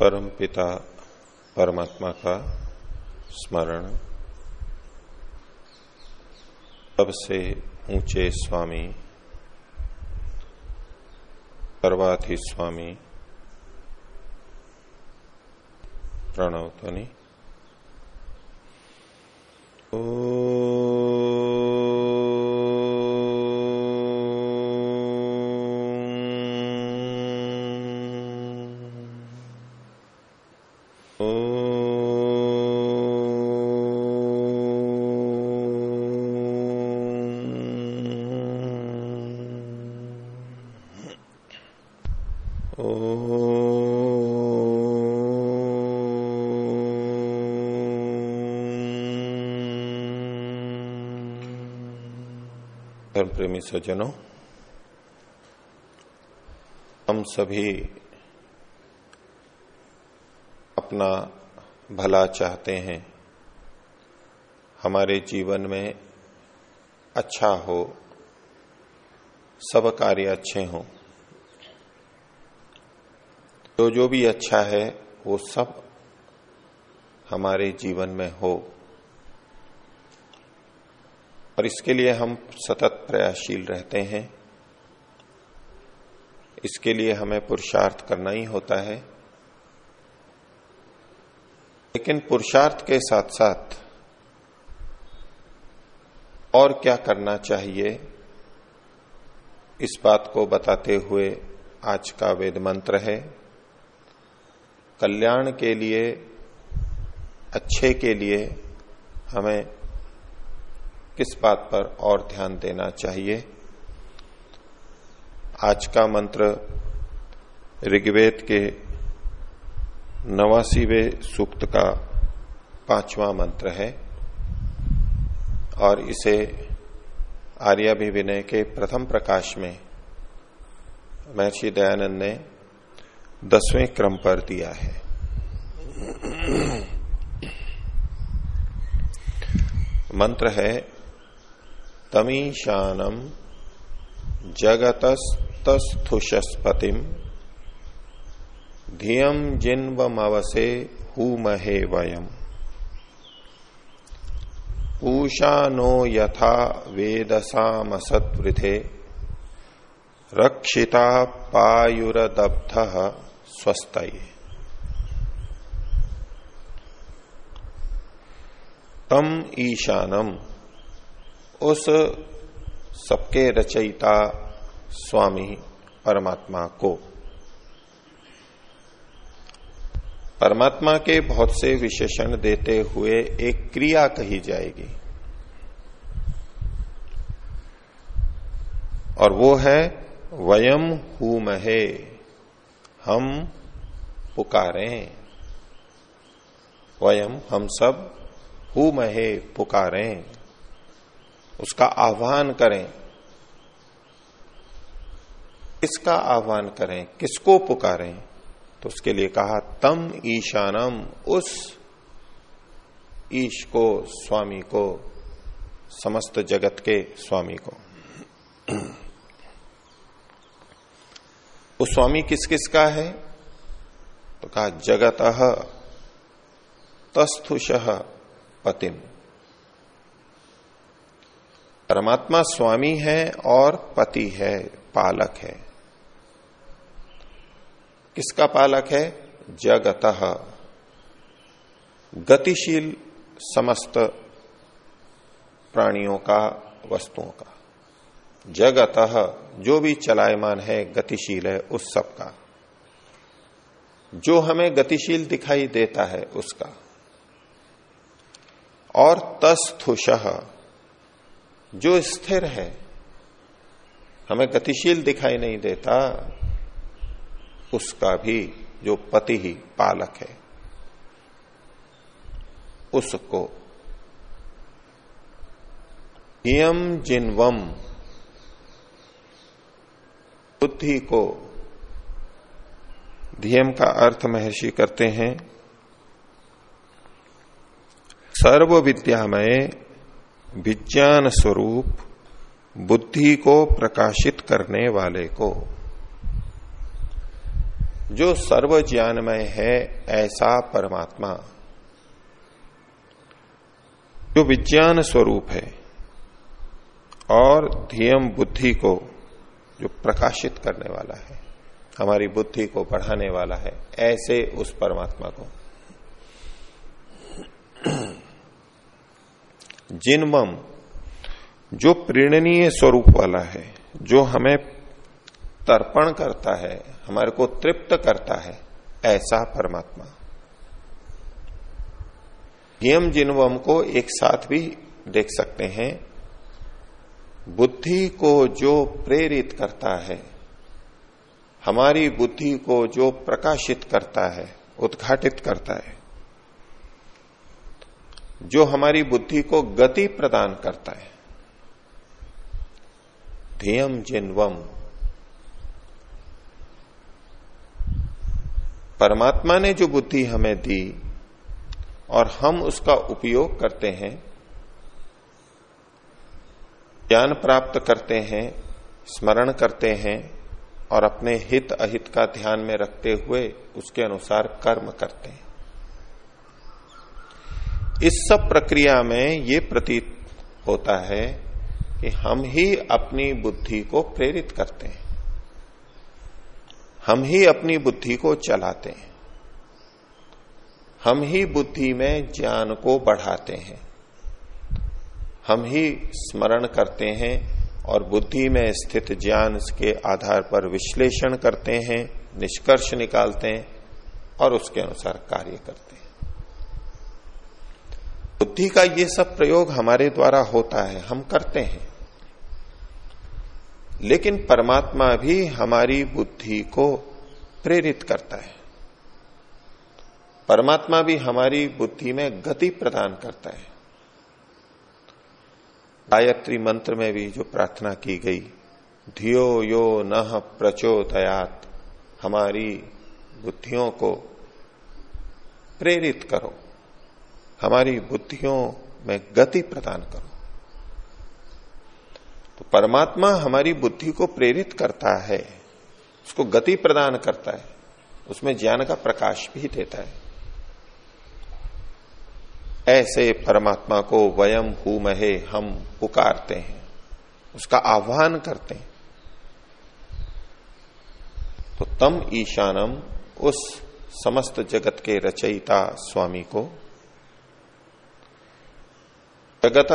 परम पिता परमात्मा का स्मरण। सबसे ऊँचे स्वामी सर्वाधि स्वामी प्रणवतनी ओ धर्म प्रेमी सज्जनों, हम सभी अपना भला चाहते हैं। हमारे जीवन में अच्छा हो, सब कार्य अच्छे हों। तो जो भी अच्छा है, वो सब हमारे जीवन में हो। और इसके लिए हम सतत प्रयासशील रहते हैं। इसके लिए हमें पुरुषार्थ करना ही होता है। लेकिन पुरुषार्थ के साथ साथ और क्या करना चाहिए, इस बात को बताते हुए आज का वेद मंत्र है। कल्याण के लिए, अच्छे के लिए हमें किस बात पर और ध्यान देना चाहिए? आज का मंत्र ऋग्वेद के नवासीवे सूक्त का पांचवा मंत्र है और इसे आर्याभिविनय के प्रथम प्रकाश में महर्षि दयानंद ने दसवें क्रम पर दिया है। मंत्र है, तमीशानम जगतस्तुषस्पतिम धियम जिन्वमवसे हुमहे वयम। पूषा नो यथा वेदसामसत्वृथे रक्षिता पायुरदब्ध स्वस्थय तम ईशानम, उस सबके रचयिता स्वामी परमात्मा को। परमात्मा के बहुत से विशेषण देते हुए एक क्रिया कही जाएगी। और वो है, वयम हु महे हम पुकारें। वयम हम सब हु महे पुकारें। उसका आह्वान करें। किसका आह्वान करें? किसको पुकारें? तो उसके लिए कहा, तम ईशानम, उस ईश को, स्वामी को, समस्त जगत के स्वामी को। वो स्वामी किस किस का है? तो कहा, जगत तस्थुष पतिम। परमात्मा स्वामी है और पति है, पालक है। किसका पालक है? जगत। गतिशील समस्त प्राणियों का, वस्तुओं का। जगत जो भी चलायमान है, गतिशील है, उस सब का जो हमें गतिशील दिखाई देता है, उसका। और तस्थुष, जो स्थिर है, हमें गतिशील दिखाई नहीं देता, उसका भी जो पति ही पालक है, उसको। यम जिनवम बुद्धि को धियम का अर्थ महर्षि करते हैं। सर्व विद्यामय विज्ञान स्वरूप बुद्धि को प्रकाशित करने वाले को। जो सर्व ज्ञानमय है, ऐसा परमात्मा। जो विज्ञान स्वरूप है और धियम बुद्धि को जो प्रकाशित करने वाला है, हमारी बुद्धि को बढ़ाने वाला है, ऐसे उस परमात्मा को। जिनमम, जो प्रीणनीय स्वरूप वाला है, जो हमें तर्पण करता है, हमारे को तृप्त करता है, ऐसा परमात्मा। यम जिनवम को एक साथ भी देख सकते हैं बुद्धि को जो प्रेरित करता है, हमारी बुद्धि को जो प्रकाशित करता है, उद्घाटित करता है, जो हमारी बुद्धि को गति प्रदान करता है। ध्यम जिनवम परमात्मा ने जो बुद्धि हमें दी, और हम उसका उपयोग करते हैं ज्ञान प्राप्त करते हैं, स्मरण करते हैं और अपने हित अहित का ध्यान में रखते हुए उसके अनुसार कर्म करते हैं। इस सब प्रक्रिया में ये प्रतीत होता है कि हम ही अपनी बुद्धि को प्रेरित करते हैं। हम ही अपनी बुद्धि को चलाते हैं। हम ही बुद्धि में ज्ञान को बढ़ाते हैं। हम ही स्मरण करते हैं और बुद्धि में स्थित ज्ञान के आधार पर विश्लेषण करते हैं, निष्कर्ष निकालते हैं और उसके अनुसार कार्य करते हैं। बुद्धि का ये सब प्रयोग हमारे द्वारा होता है, हम करते हैं। लेकिन परमात्मा भी हमारी बुद्धि को प्रेरित करता है। परमात्मा भी हमारी बुद्धि में गति प्रदान करता है। गायत्री मंत्र में भी जो प्रार्थना की गई, धियो यो न प्रचोदयात, हमारी बुद्धियों को प्रेरित करो, हमारी बुद्धियों में गति प्रदान करो। तो परमात्मा हमारी बुद्धि को प्रेरित करता है, उसको गति प्रदान करता है, उसमें ज्ञान का प्रकाश भी देता है। ऐसे परमात्मा को वयम हु महे हम पुकारते हैं। उसका आह्वान करते हैं। तो तम ईशानम, उस समस्त जगत के रचयिता स्वामी को जगत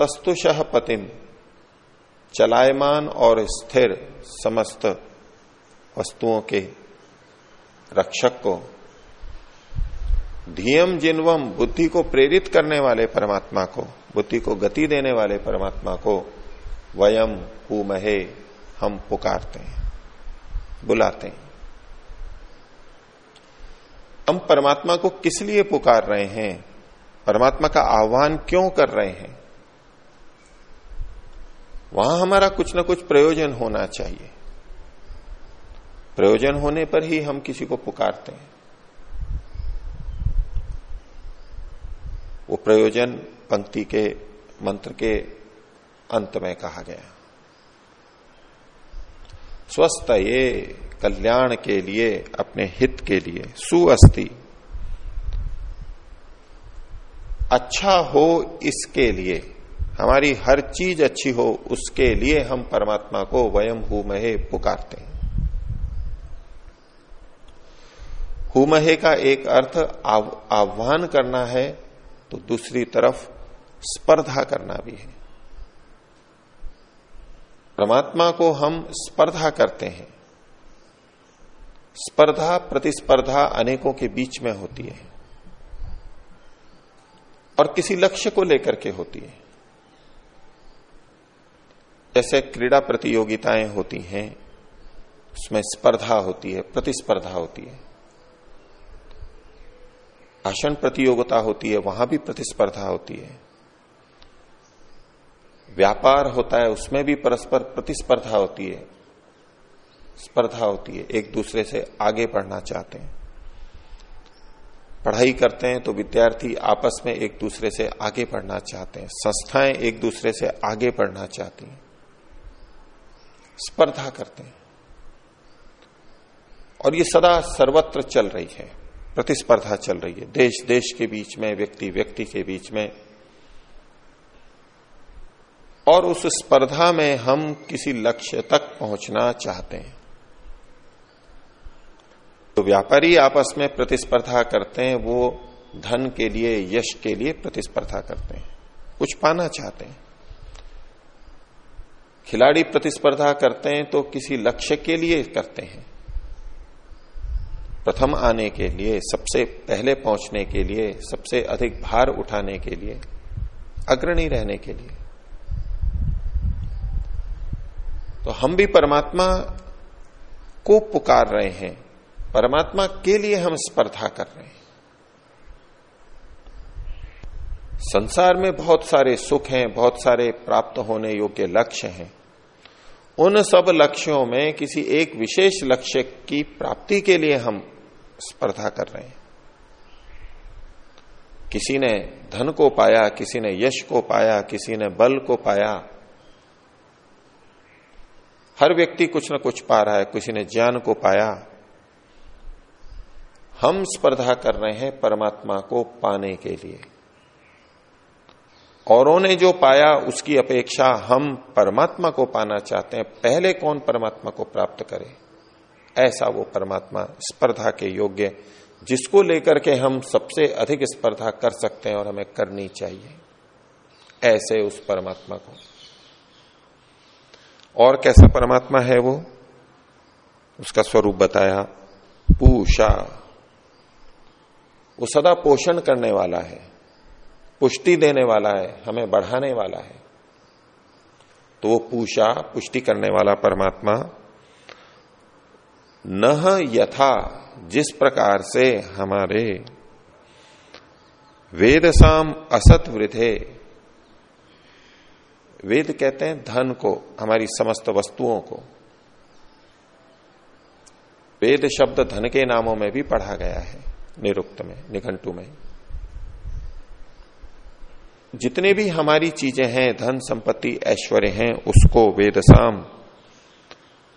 तस्तुष पतिम चलायमान और स्थिर समस्त वस्तुओं के रक्षक को धियम जिनवम, बुद्धि को प्रेरित करने वाले परमात्मा को, बुद्धि को गति देने वाले परमात्मा को, वयम महे हम पुकारते हैं, बुलाते हैं। हम परमात्मा को किस लिए पुकार रहे हैं? परमात्मा का आह्वान क्यों कर रहे हैं? वहाँ हमारा कुछ ना कुछ प्रयोजन होना चाहिए। प्रयोजन होने पर ही हम किसी को पुकारते हैं। वो प्रयोजन पंक्ति के मंत्र के अंत में कहा गया। स्वस्थ ये कल्याण के लिए, अपने हित के लिए सुअस्थि अच्छा हो इसके लिए, हमारी हर चीज़ अच्छी हो उसके लिए हम परमात्मा को वयम हु महे पुकारते हैं। हुमहे का एक अर्थ आह्वान करना है तो दूसरी तरफ़ स्पर्धा करना भी है। परमात्मा को हम स्पर्धा करते हैं। स्पर्धा, प्रतिस्पर्धा अनेकों के बीच में होती है और किसी लक्ष्य को लेकर के होती है। जैसे क्रीड़ा प्रतियोगिताएँ होती हैं, उसमें स्पर्धा होती है, प्रतिस्पर्धा होती है। भाषण प्रतियोगिता होती है, वहाँ भी प्रतिस्पर्धा होती है। व्यापार होता है, उसमें भी परस्पर प्रतिस्पर्धा होती है। स्पर्धा होती है, एक दूसरे से आगे बढ़ना चाहते हैं। पढ़ाई करते हैं तो विद्यार्थी आपस में एक दूसरे से आगे बढ़ना चाहते हैं। संस्थाएँ एक दूसरे से आगे बढ़ना चाहती हैं। स्पर्धा करते हैं। और ये सदा सर्वत्र चल रही है। प्रतिस्पर्धा चल रही है। देश देश के बीच में, व्यक्ति व्यक्ति के बीच में। और उस स्पर्धा में हम किसी लक्ष्य तक पहुँचना चाहते हैं। तो व्यापारी आपस में प्रतिस्पर्धा करते हैं, वो धन के लिए, यश के लिए प्रतिस्पर्धा करते हैं। कुछ पाना चाहते हैं। खिलाड़ी प्रतिस्पर्धा करते हैं तो किसी लक्ष्य के लिए करते हैं। प्रथम आने के लिए, सबसे पहले पहुँचने के लिए, सबसे अधिक भार उठाने के लिए, अग्रणी रहने के लिए। तो हम भी परमात्मा को पुकार रहे हैं। परमात्मा के लिए हम स्पर्धा कर रहे हैं। संसार में बहुत सारे सुख हैं, बहुत सारे प्राप्त होने योग्य लक्ष्य हैं। उन सब लक्ष्यों में किसी एक विशेष लक्ष्य की प्राप्ति के लिए हम स्पर्धा कर रहे हैं। किसी ने धन को पाया, किसी ने यश को पाया, किसी ने बल को पाया। हर व्यक्ति कुछ ना कुछ पा रहा है, किसी ने ज्ञान को पाया। हम स्पर्धा कर रहे हैं परमात्मा को पाने के लिए। औरों ने जो पाया, उसकी अपेक्षा हम परमात्मा को पाना चाहते हैं। पहले कौन परमात्मा को प्राप्त करे? ऐसा वो परमात्मा स्पर्धा के योग्य जिसको लेकर के हम सबसे अधिक स्पर्धा कर सकते हैं और हमें करनी चाहिए। ऐसे उस परमात्मा को। और कैसा परमात्मा है वो? उसका स्वरूप बताया, पूषा। वो सदा पोषण करने वाला है, पुष्टि देने वाला है, हमें बढ़ाने वाला है। तो वो पूषा, पुष्टि करने वाला परमात्मा न यथा, जिस प्रकार से हमारे वेदसाम असत वृद्धे वेद कहते हैं धन को, हमारी समस्त वस्तुओं को। वेद शब्द धन के नामों में भी पढ़ा गया है, निरुक्त में, निघंटू में। जितने भी हमारी चीज़ें हैं, धन, संपत्ति, ऐश्वर्य हैं, उसको वेदसाम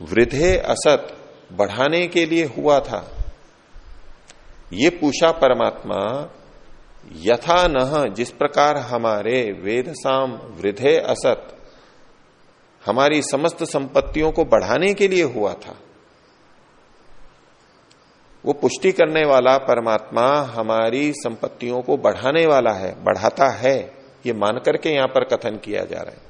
वृद्धे असत बढ़ाने के लिए हुआ था। ये पूछा परमात्मा, यथा न, जिस प्रकार हमारे वेदसाम वृद्धे असत, हमारी समस्त संपत्तियों को बढ़ाने के लिए हुआ था। वो पुष्टि करने वाला परमात्मा हमारी संपत्तियों को बढ़ाने वाला है, बढ़ाता है, ये मान करके यहाँ पर कथन किया जा रहा है।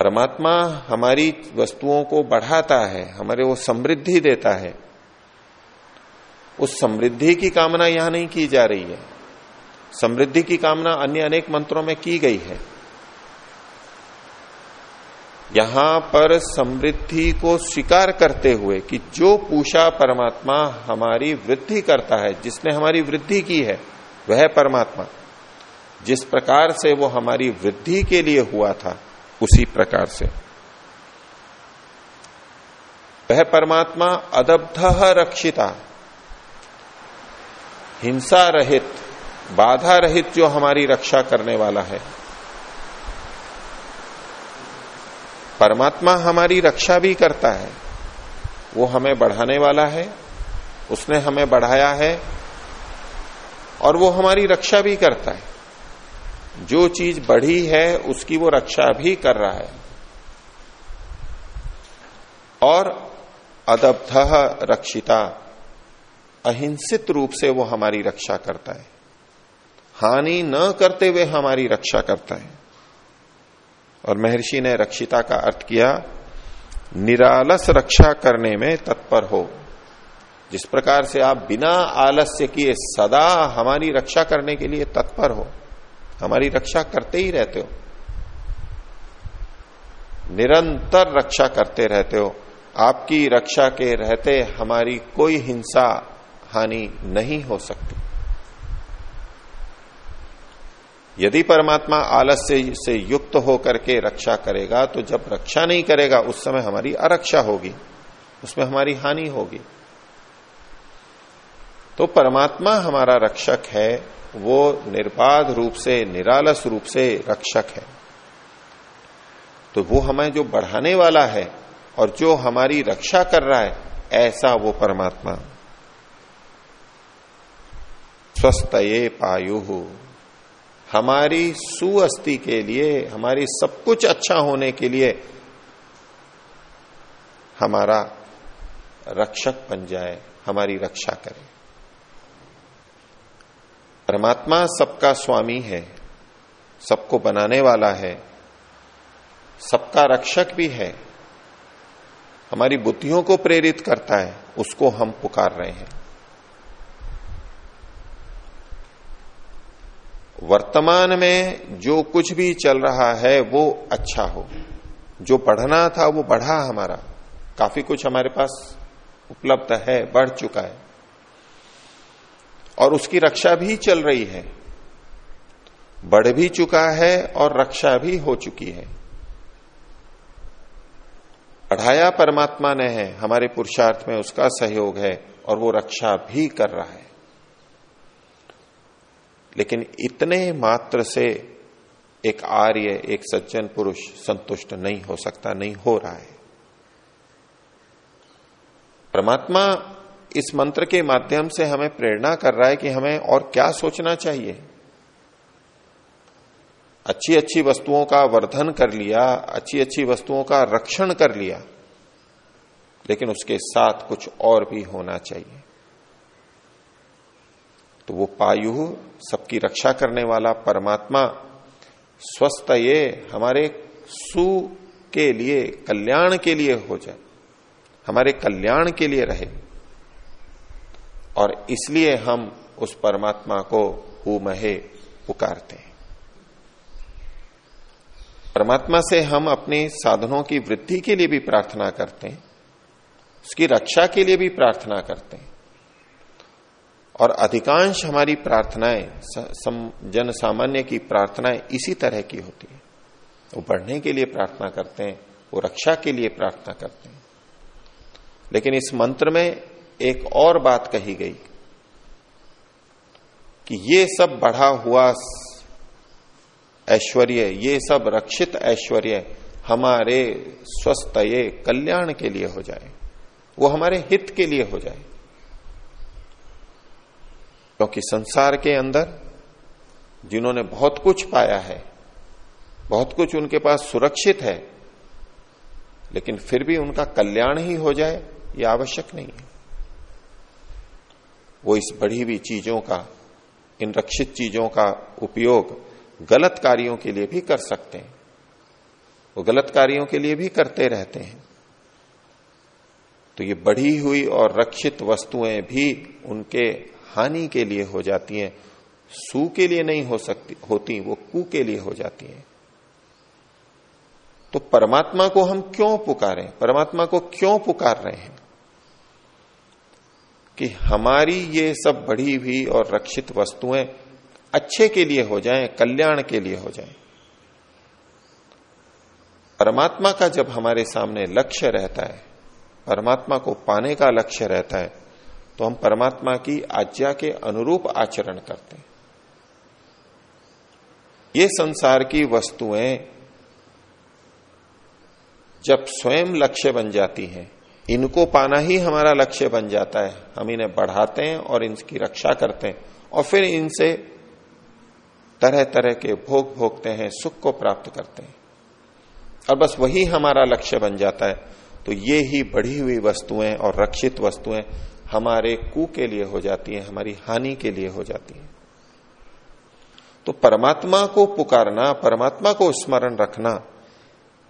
परमात्मा हमारी वस्तुओं को बढ़ाता है, हमारे वो समृद्धि देता है। उस समृद्धि की कामना यहाँ नहीं की जा रही है। समृद्धि की कामना अन्य अनेक मंत्रों में की गई है। यहाँ पर समृद्धि को स्वीकार करते हुए कि जो पूषा परमात्मा हमारी वृद्धि करता है, जिसने हमारी वृद्धि की है, वह परमात्मा। जिस प्रकार से वो हमारी वृद्धि के लिए हुआ था उसी प्रकार से। वह परमात्मा अदब्ध रक्षिता। हिंसा रहित, बाधा रहित जो हमारी रक्षा करने वाला है। परमात्मा हमारी रक्षा भी करता है। वो हमें बढ़ाने वाला है, उसने हमें बढ़ाया है, और वो हमारी रक्षा भी करता है। जो चीज़ बढ़ी है, उसकी वो रक्षा भी कर रहा है। और अदब्ध रक्षिता, अहिंसित रूप से वो हमारी रक्षा करता है। हानि न करते हुए हमारी रक्षा करता है। और महर्षि ने रक्षिता का अर्थ किया, निरालस रक्षा करने में तत्पर हो। जिस प्रकार से आप बिना आलस्य किए सदा हमारी रक्षा करने के लिए तत्पर हो। हमारी रक्षा करते ही रहते हो। निरंतर रक्षा करते रहते हो। आपकी रक्षा के रहते हमारी कोई हिंसा, हानि नहीं हो सकती। यदि परमात्मा आलस्य से युक्त होकर के रक्षा करेगा तो जब रक्षा नहीं करेगा, उस समय हमारी अरक्षा होगी। उसमें हमारी हानि होगी। तो परमात्मा हमारा रक्षक है वो निर्बाध रूप से, निरालस रूप से रक्षक है। तो वो हमें जो बढ़ाने वाला है और जो हमारी रक्षा कर रहा है, ऐसा वो परमात्मा। स्वस्थ ये पायु। हमारी सुअस्थि के लिए, हमारी सब कुछ अच्छा होने के लिए हमारा रक्षक बन जाए, हमारी रक्षा करे। परमात्मा सबका स्वामी है, सबको बनाने वाला है, सबका रक्षक भी है। हमारी बुद्धियों को प्रेरित करता है, उसको हम पुकार रहे हैं। वर्तमान में जो कुछ भी चल रहा है, वो अच्छा हो। जो बढ़ना था, वो बढ़ा हमारा। काफ़ी कुछ हमारे पास उपलब्ध है, बढ़ चुका है। और उसकी रक्षा भी चल रही है। बढ़ भी चुका है और रक्षा भी हो चुकी है। बढ़ाया परमात्मा ने है, हमारे पुरुषार्थ में उसका सहयोग है और वो रक्षा भी कर रहा है। लेकिन इतने मात्र से एक आर्य, एक सज्जन पुरुष संतुष्ट नहीं हो सकता, नहीं हो रहा है। परमात्मा इस मंत्र के माध्यम से हमें प्रेरणा कर रहा है कि हमें और क्या सोचना चाहिए। अच्छी अच्छी वस्तुओं का वर्धन कर लिया अच्छी अच्छी वस्तुओं का रक्षण कर लिया, लेकिन उसके साथ कुछ और भी होना चाहिए। तो वो पायु, सबकी रक्षा करने वाला परमात्मा, स्वस्थ ये हमारे सु के लिए, कल्याण के लिए हो जाए, हमारे कल्याण के लिए रहे। और इसलिए हम उस परमात्मा को हु महे पुकारते हैं। परमात्मा से हम अपने साधनों की वृद्धि के लिए भी प्रार्थना करते हैं, उसकी रक्षा के लिए भी प्रार्थना करते हैं। और अधिकांश हमारी प्रार्थनाएँ जन सामान्य की प्रार्थनाएँ इसी तरह की होती है। वो बढ़ने के लिए प्रार्थना करते हैं, वो रक्षा के लिए प्रार्थना करते हैं। लेकिन इस मंत्र में एक और बात कही गई कि ये सब बढ़ा हुआ ऐश्वर्य, ये सब रक्षित ऐश्वर्य हमारे स्वस्थ ये कल्याण के लिए हो जाए, वो हमारे हित के लिए हो जाए। क्योंकि संसार के अंदर जिन्होंने बहुत कुछ पाया है, बहुत कुछ उनके पास सुरक्षित है, लेकिन फिर भी उनका कल्याण ही हो जाए यह आवश्यक नहीं है। वो इस बढ़ी हुई चीज़ों का, इन रक्षित चीज़ों का उपयोग गलत कार्यों के लिए भी कर सकते हैं। वो गलत कार्यों के लिए भी करते रहते हैं। तो ये बढ़ी हुई और रक्षित वस्तुएँ भी उनके हानि के लिए हो जाती हैं, सु के लिए नहीं हो सकती, होती, वो कु के लिए हो जाती हैं। तो परमात्मा को हम क्यों पुकारें? परमात्मा को क्यों पुकार रहे हैं? कि हमारी ये सब बढ़ी हुई और रक्षित वस्तुएँ अच्छे के लिए हो जाएँ, कल्याण के लिए हो जाएँ। परमात्मा का जब हमारे सामने लक्ष्य रहता है, परमात्मा को पाने का लक्ष्य रहता है तो हम परमात्मा की आज्ञा के अनुरूप आचरण करते हैं। ये संसार की वस्तुएँ जब स्वयं लक्ष्य बन जाती हैं इनको पाना ही हमारा लक्ष्य बन जाता है। हम इन्हें बढ़ाते हैं और इनकी रक्षा करते हैं। और फिर इनसे तरह तरह के भोग भोगते हैं, सुख को प्राप्त करते हैं। और बस वही हमारा लक्ष्य बन जाता है। तो ये ही बढ़ी हुई वस्तुएँ और रक्षित वस्तुएँ हमारे कु के लिए हो जाती है, हमारी हानि के लिए हो जाती है। तो परमात्मा को पुकारना, परमात्मा को स्मरण रखना,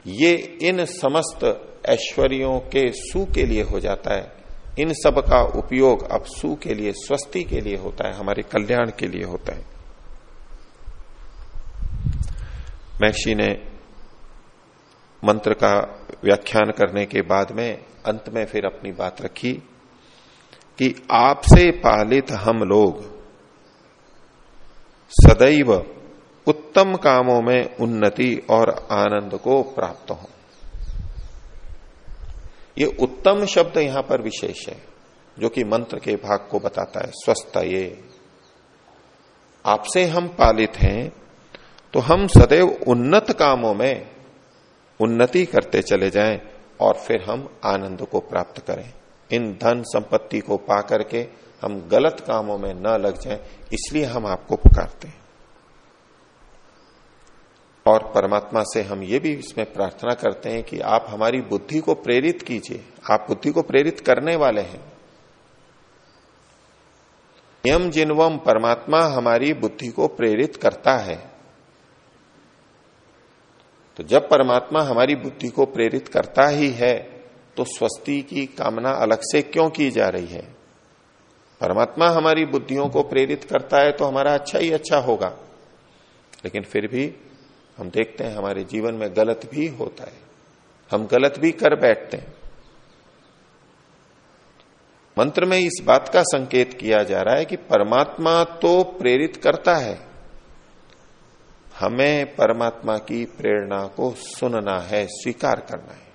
ये इन समस्त ऐश्वर्यों के सु के लिए हो जाता है। इन सब का उपयोग अब सु के लिए, स्वस्ति के लिए होता है, हमारे कल्याण के लिए होता है। महर्षि ने मंत्र का व्याख्यान करने के बाद में, अंत में फिर अपनी बात रखी कि आपसे पालित हम लोग सदैव उत्तम कामों में उन्नति और आनंद को प्राप्त हो। ये उत्तम शब्द यहाँ पर विशेष है, जो कि मंत्र के भाग को बताता है, स्वस्थ ये। आपसे हम पालित हैं तो हम सदैव उन्नत कामों में उन्नति करते चले जाएँ और फिर हम आनंद को प्राप्त करें। इन धन संपत्ति को पा करके हम गलत कामों में न लग जाएँ, इसलिए हम आपको पुकारते हैं। और परमात्मा से हम ये भी इसमें प्रार्थना करते हैं कि आप हमारी बुद्धि को प्रेरित कीजिए। आप बुद्धि को प्रेरित करने वाले हैं। यम जिनवम परमात्मा हमारी बुद्धि को प्रेरित करता है। तो जब परमात्मा हमारी बुद्धि को प्रेरित करता ही है तो स्वस्ति की कामना अलग से क्यों की जा रही है? परमात्मा हमारी बुद्धियों को प्रेरित करता है तो हमारा अच्छा ही अच्छा होगा। लेकिन फिर भी हम देखते हैं हमारे जीवन में गलत भी होता है। हम गलत भी कर बैठते हैं। मंत्र में इस बात का संकेत किया जा रहा है कि परमात्मा तो प्रेरित करता है। हमें परमात्मा की प्रेरणा को सुनना है, स्वीकार करना है।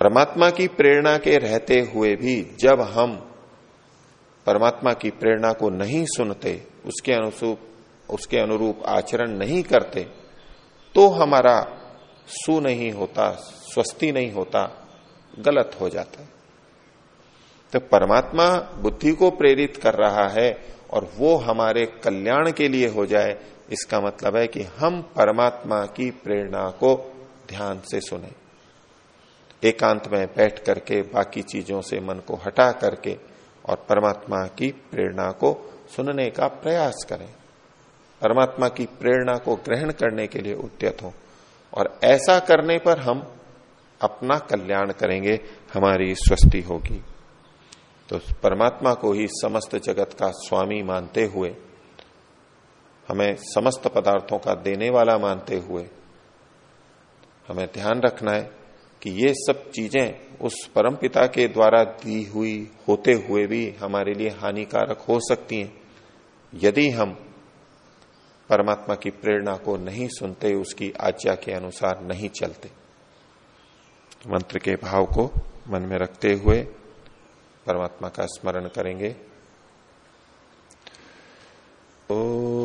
परमात्मा की प्रेरणा के रहते हुए भी जब हम परमात्मा की प्रेरणा को नहीं सुनते, उसके अनुरूप उसके अनुरूप आचरण नहीं करते तो हमारा सु नहीं होता स्वस्थी नहीं होता, गलत हो जाता है। तो परमात्मा बुद्धि को प्रेरित कर रहा है और वो हमारे कल्याण के लिए हो जाए, इसका मतलब है कि हम परमात्मा की प्रेरणा को ध्यान से सुने। एकांत में बैठ करके बाकी चीज़ों से मन को हटा करके और परमात्मा की प्रेरणा को सुनने का प्रयास करें। परमात्मा की प्रेरणा को ग्रहण करने के लिए उद्यत हो। और ऐसा करने पर हम अपना कल्याण करेंगे, हमारी स्वस्थि होगी। तो परमात्मा को ही समस्त जगत का स्वामी मानते हुए, हमें समस्त पदार्थों का देने वाला मानते हुए, हमें ध्यान रखना है कि ये सब चीज़ें उस परम पिता के द्वारा दी हुई, होते हुए भी हमारे लिए हानिकारक हो सकती हैं। यदि हम परमात्मा की प्रेरणा को नहीं सुनते, उसकी आज्ञा के अनुसार नहीं चलते। मंत्र के भाव को मन में रखते हुए परमात्मा का स्मरण करेंगे। ओ